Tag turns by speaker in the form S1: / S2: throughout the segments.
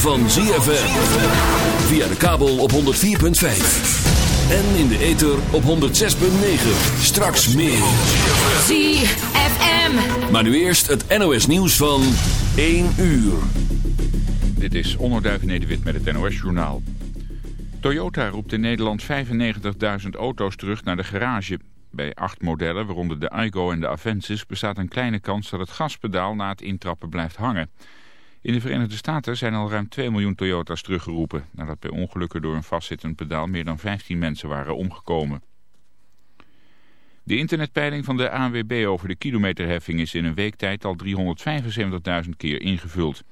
S1: van ZFM. Via de kabel op 104.5. En in de ether op 106.9. Straks meer.
S2: ZFM.
S1: Maar nu eerst het NOS nieuws van 1 uur.
S3: Dit is Onderduif Nederwit met het NOS-journaal. Toyota roept in Nederland 95.000 auto's terug naar de garage. Bij acht modellen, waaronder de Aygo en de Avensis... bestaat een kleine kans dat het gaspedaal na het intrappen blijft hangen. In de Verenigde Staten zijn al ruim 2 miljoen Toyota's teruggeroepen... nadat bij ongelukken door een vastzittend pedaal meer dan 15 mensen waren omgekomen. De internetpeiling van de ANWB over de kilometerheffing is in een week tijd al 375.000 keer ingevuld.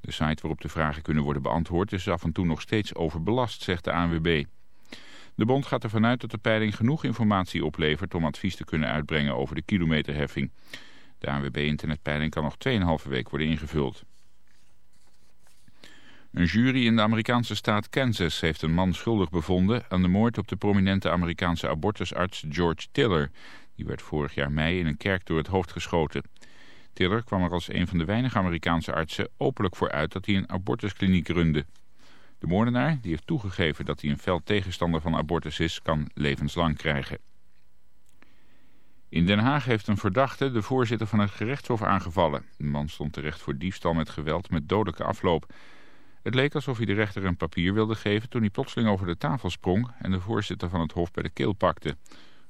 S3: De site waarop de vragen kunnen worden beantwoord is af en toe nog steeds overbelast, zegt de ANWB. De bond gaat ervan uit dat de peiling genoeg informatie oplevert om advies te kunnen uitbrengen over de kilometerheffing. De ANWB-internetpeiling kan nog 2,5 week worden ingevuld. Een jury in de Amerikaanse staat Kansas heeft een man schuldig bevonden aan de moord op de prominente Amerikaanse abortusarts George Tiller. Die werd vorig jaar mei in een kerk door het hoofd geschoten. Tiller kwam er als een van de weinige Amerikaanse artsen openlijk voor uit dat hij een abortuskliniek runde. De moordenaar, die heeft toegegeven dat hij een fel tegenstander van abortus is, kan levenslang krijgen. In Den Haag heeft een verdachte de voorzitter van het gerechtshof aangevallen. De man stond terecht voor diefstal met geweld met dodelijke afloop. Het leek alsof hij de rechter een papier wilde geven toen hij plotseling over de tafel sprong en de voorzitter van het hof bij de keel pakte.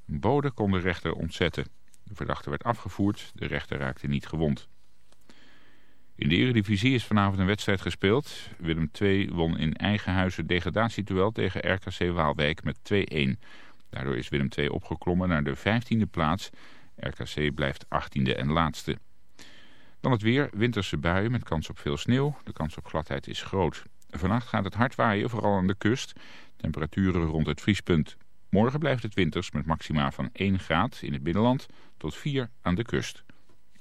S3: Een bode kon de rechter ontzetten. De verdachte werd afgevoerd, de rechter raakte niet gewond. In de Eredivisie is vanavond een wedstrijd gespeeld. Willem II won in eigen huis het degradatieduel tegen RKC Waalwijk met 2-1. Daardoor is Willem II opgeklommen naar de 15e plaats. RKC blijft 18e en laatste. Dan het weer, winterse buien met kans op veel sneeuw. De kans op gladheid is groot. Vannacht gaat het hard waaien, vooral aan de kust. Temperaturen rond het vriespunt. Morgen blijft het winters met maxima van 1 graad in het binnenland tot 4 aan de kust.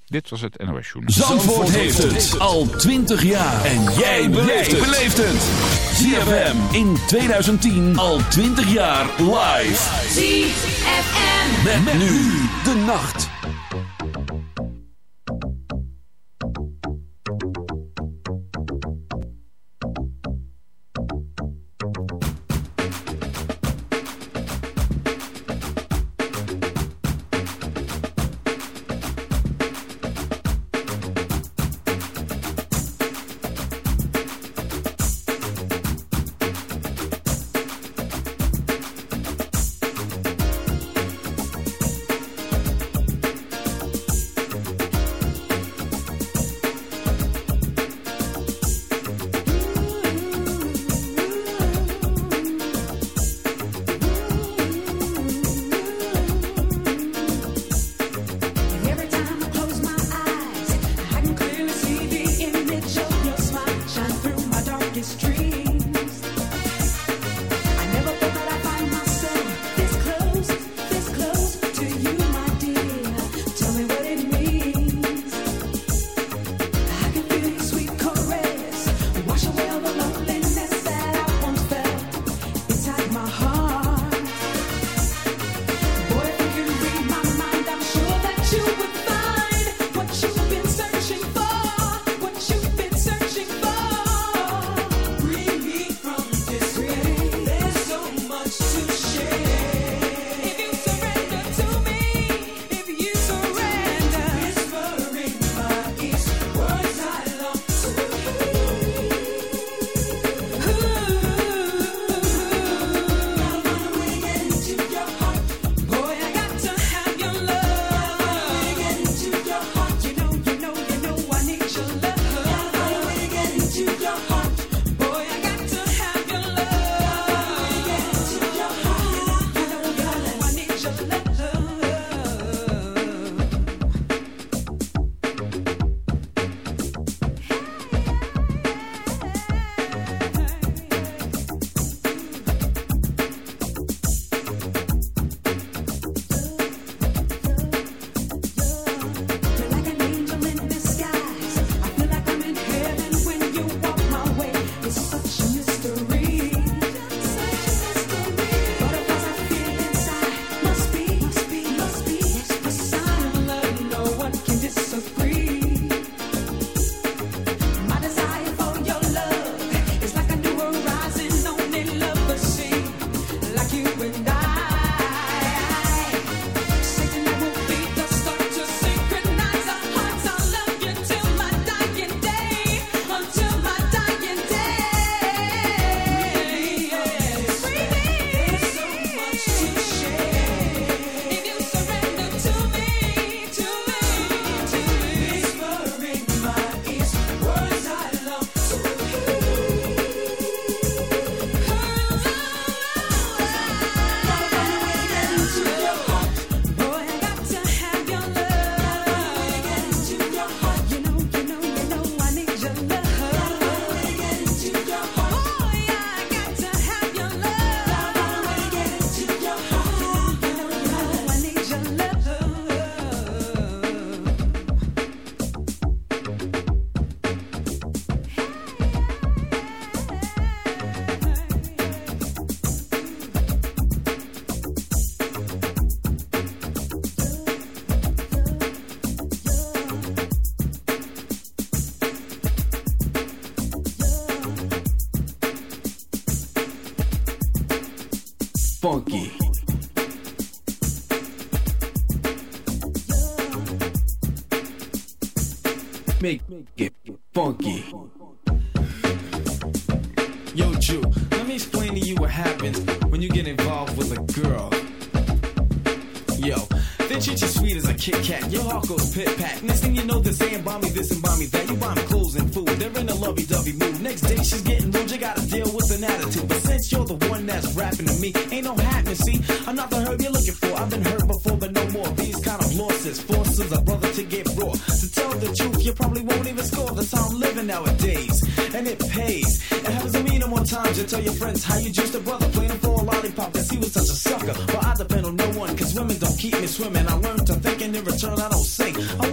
S3: Dit was het NOS Journal.
S1: Zandvoort heeft het al 20 jaar. En jij beleeft het. ZFM in 2010 al 20 jaar live.
S2: ZFM.
S1: Met, nu de nacht.
S4: make it funky.
S5: Yo, Jew, let me explain to you what happens when you get involved with a girl. Yo, then she's as sweet as a Kit Kat. Your heart goes pit pat. Next thing you know, they're saying buy me this and buy me that. You buy me clothes and food. They're in a lovey dovey mood. Next day, she's getting rude. You gotta deal with an attitude. But since you're the one that's rapping to me, ain't no tell your friends how you just a brother playing for a lollipop. Cause he was such a sucker. But I depend on no one, cause women don't keep me swimming. I learned to think and in return I don't sink. I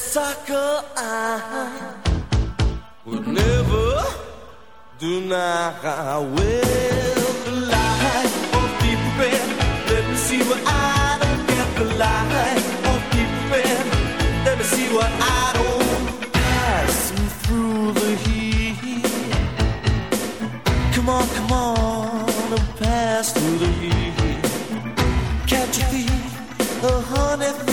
S6: sucker I would never deny. will the
S7: light of deep red, let me see what I don't get. The light of deep red, let me see what I don't. Passing through the heat. Come on, come on, and pass through the heat. Catch a thief, a honey.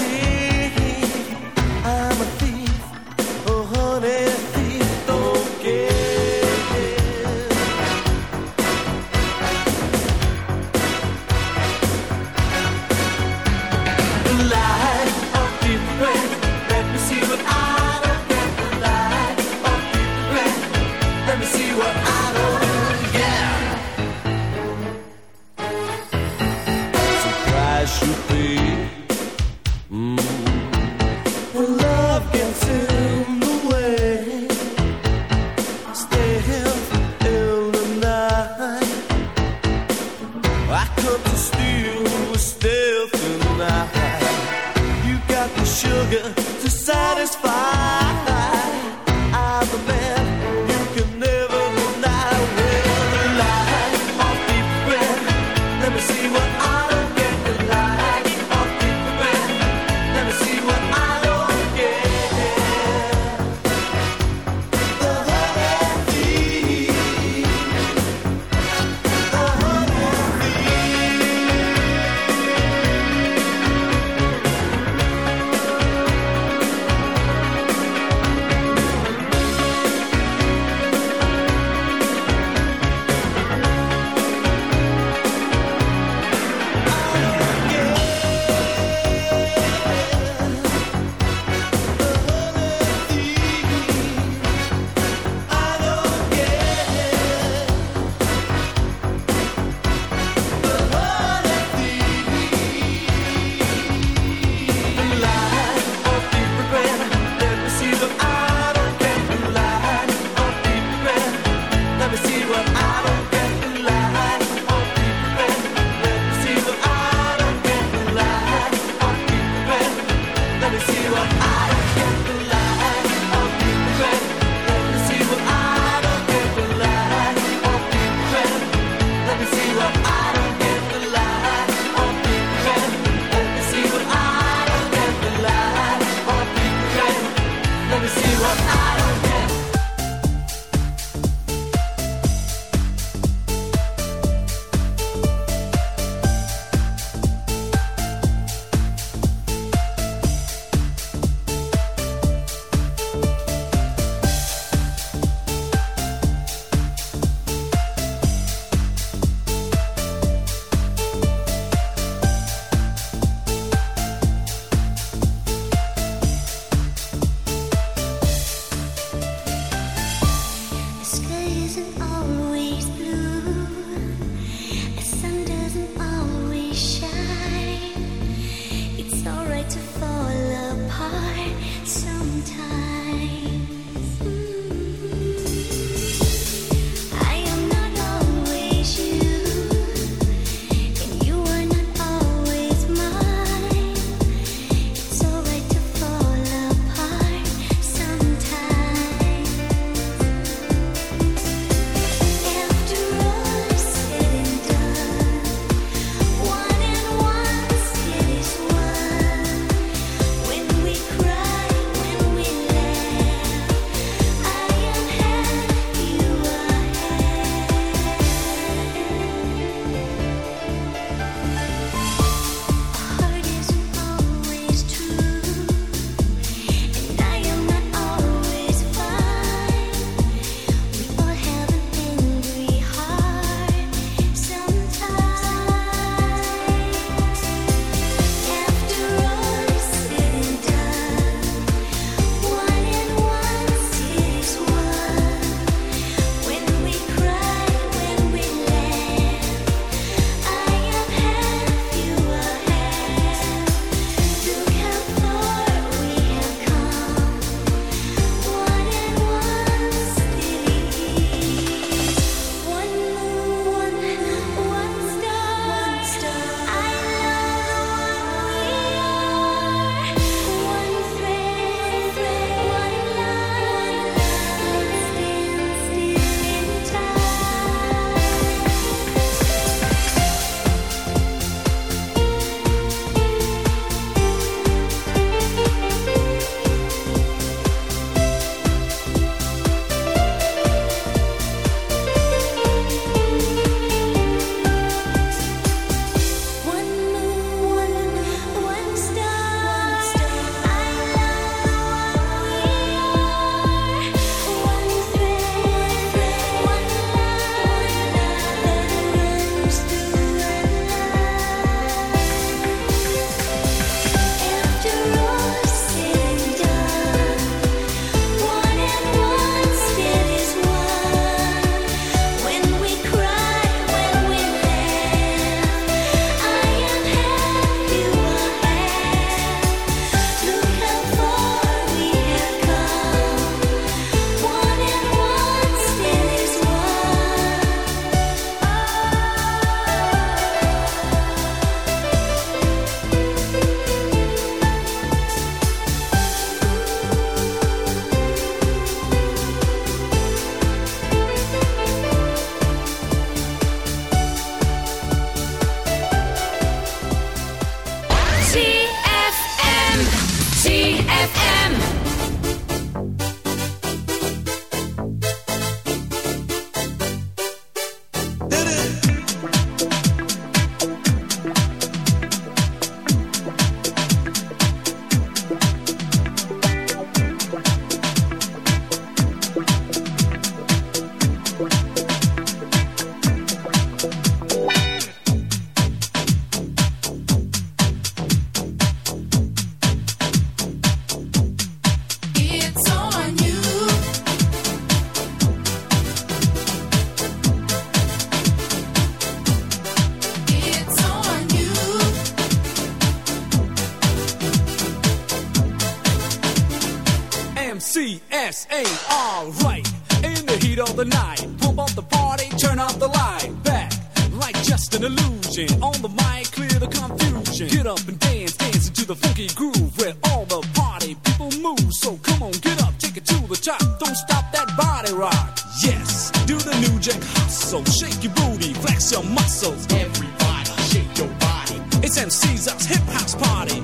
S8: So come on, get up, take it to the top. Don't stop that body rock. Yes, do the new jack hustle. Shake your booty, flex your muscles. Everybody, shake your body. It's MC's hip house party.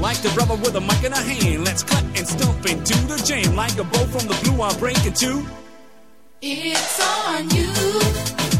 S8: Like the brother with a mic in a hand, let's clap and stomp into the jam. Like a bow from the blue, I'm breaking two.
S9: It's on you.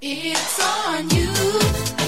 S9: It's on you.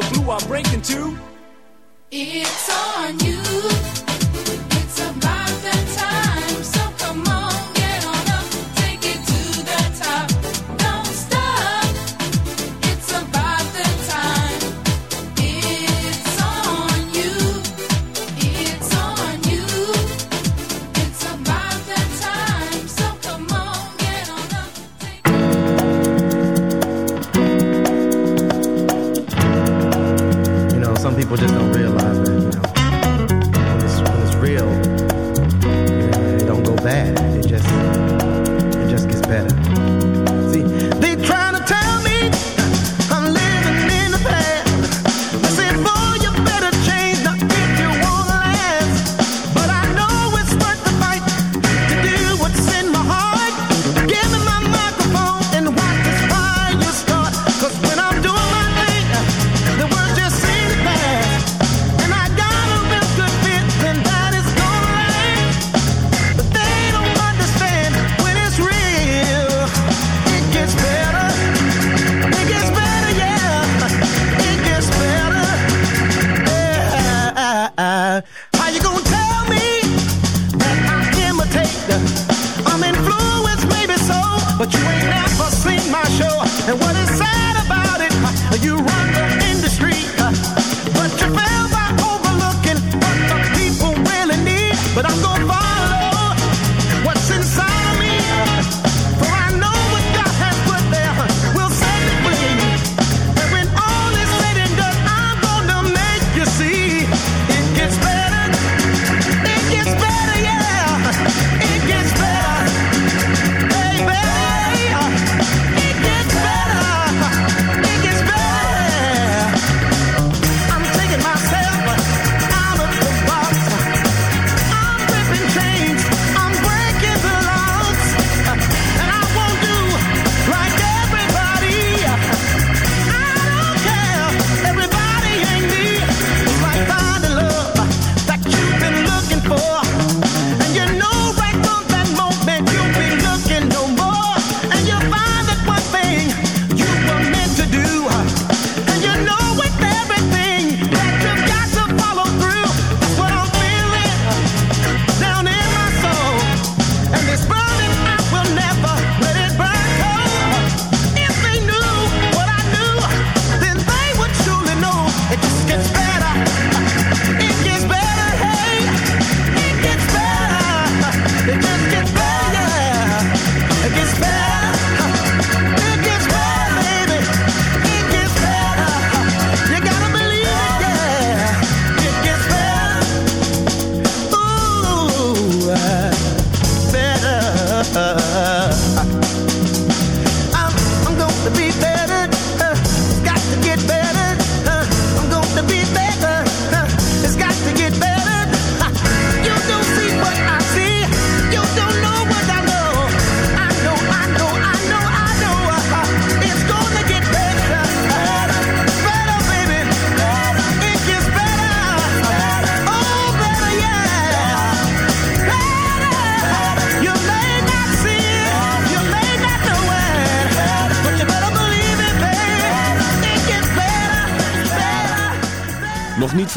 S8: the blue, I break into.
S9: It's on you.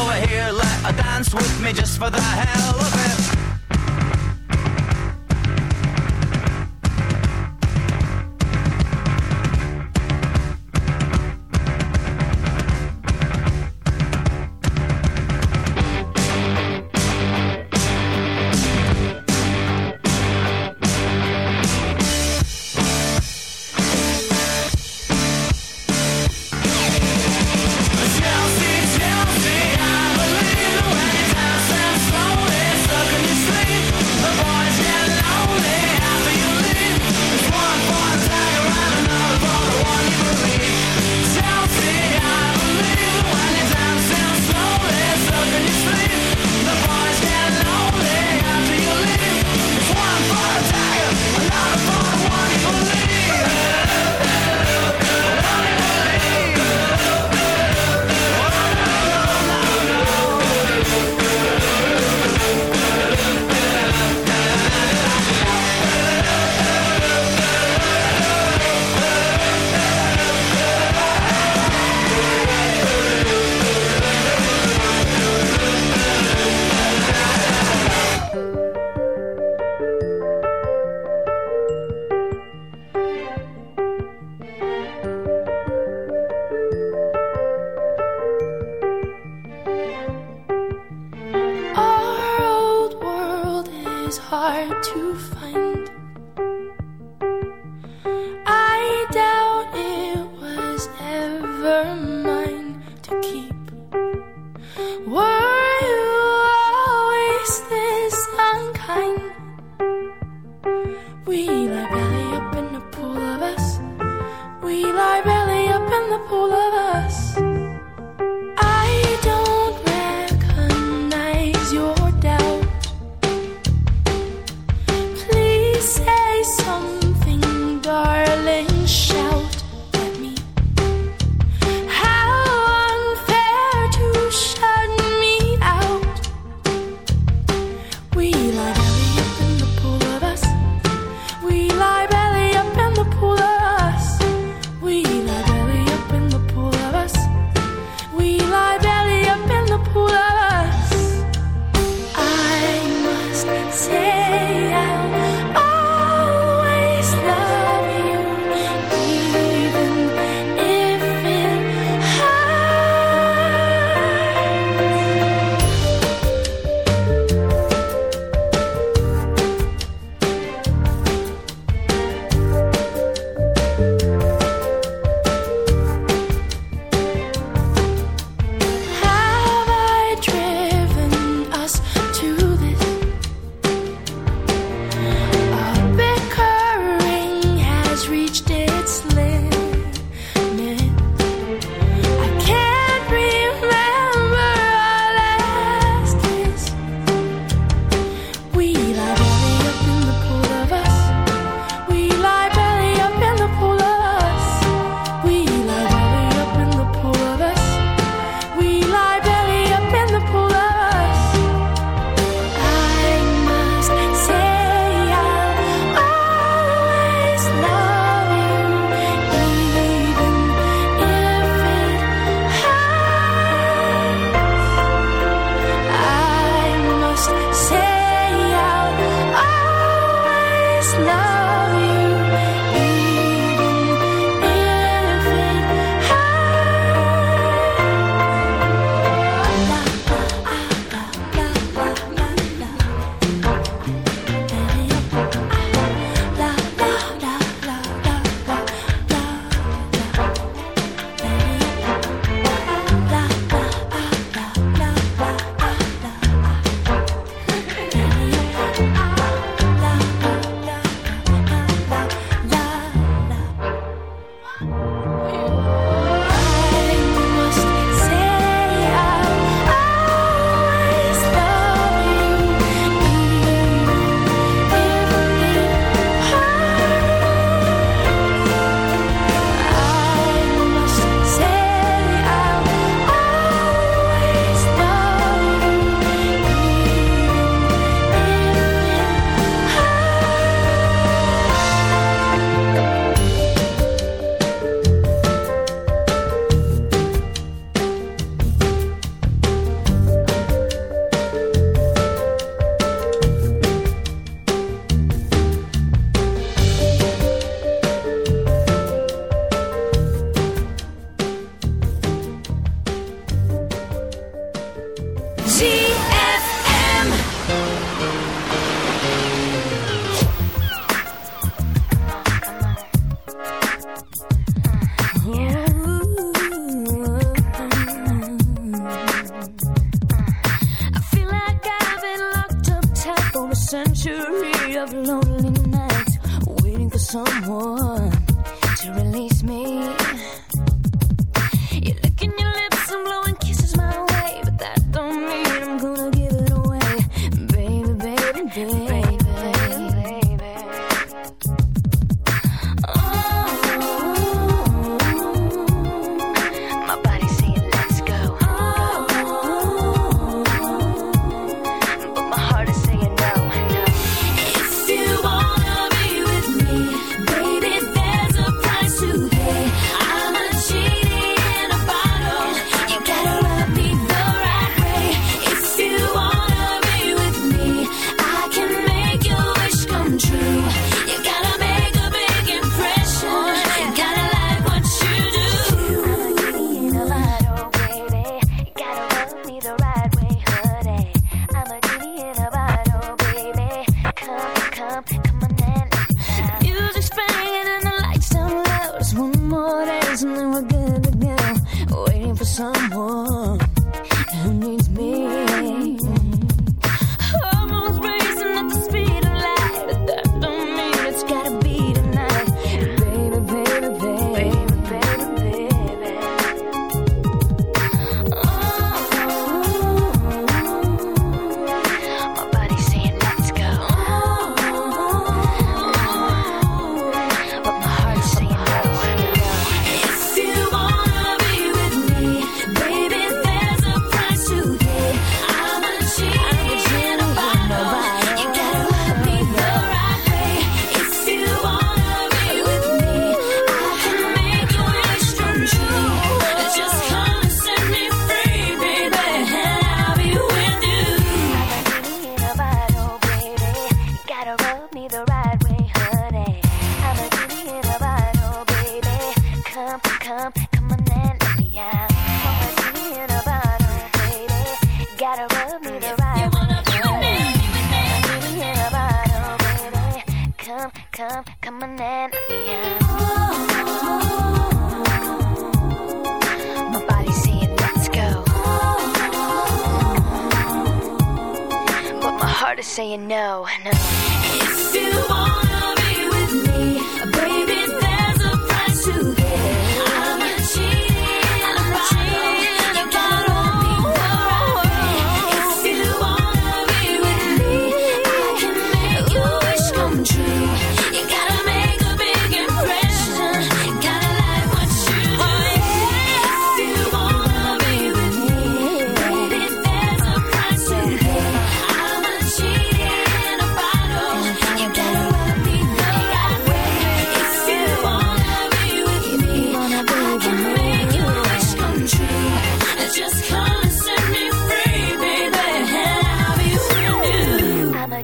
S10: over here, let her dance with me just for the hell of it.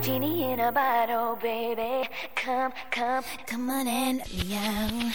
S5: genie in a bottle, baby. Come, come, come on and meow.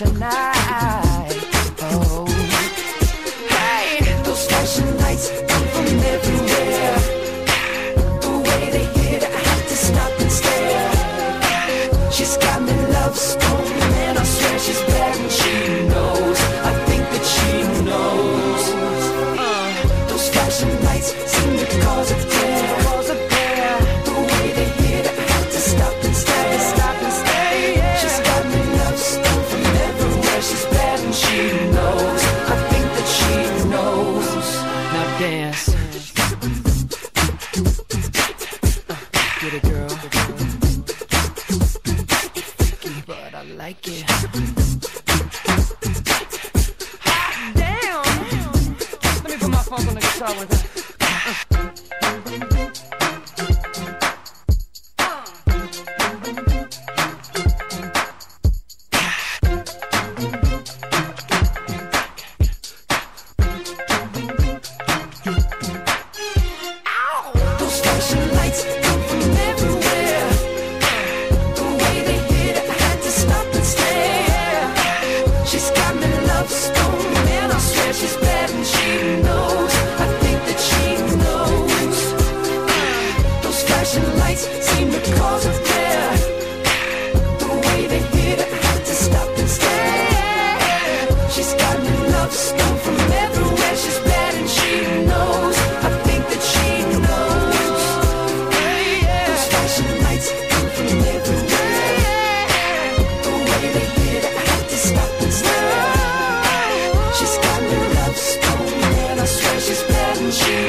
S5: Tonight.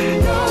S11: know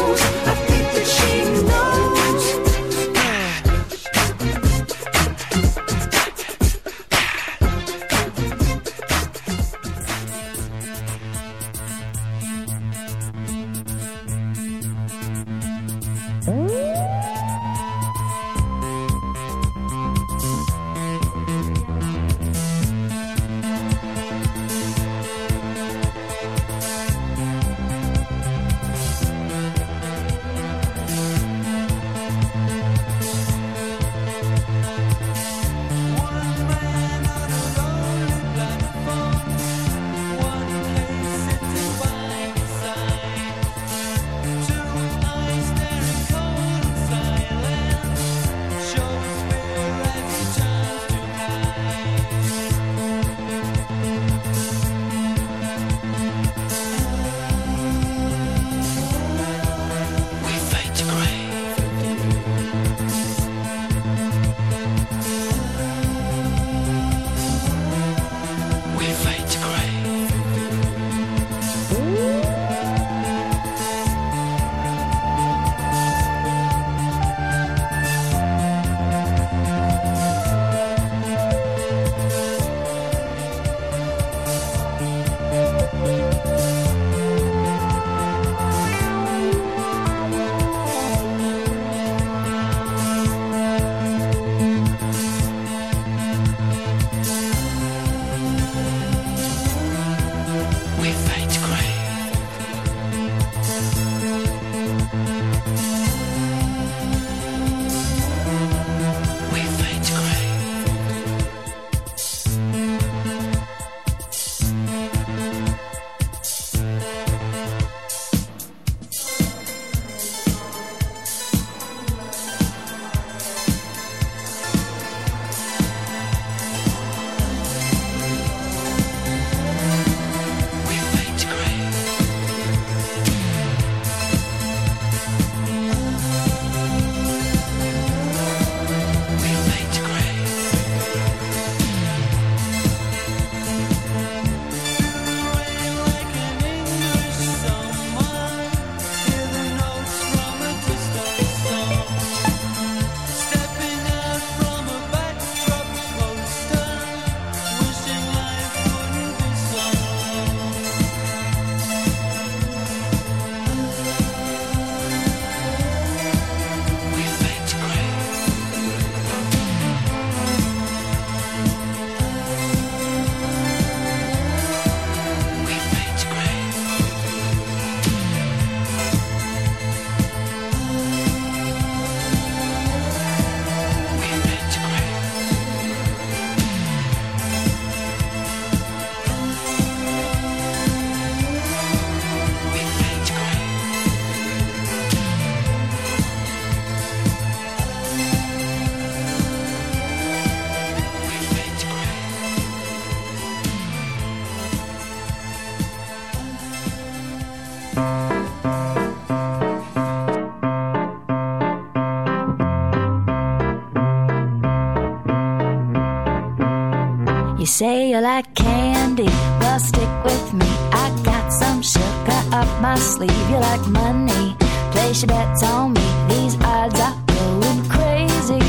S11: bets on me. These odds are going crazy.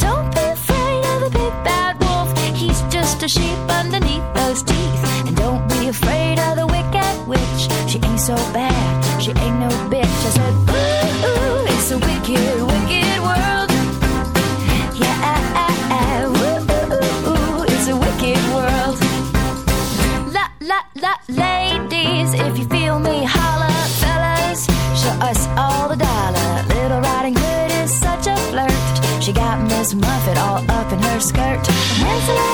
S11: Don't be afraid of the big bad wolf. He's just a sheep underneath those teeth. skirt.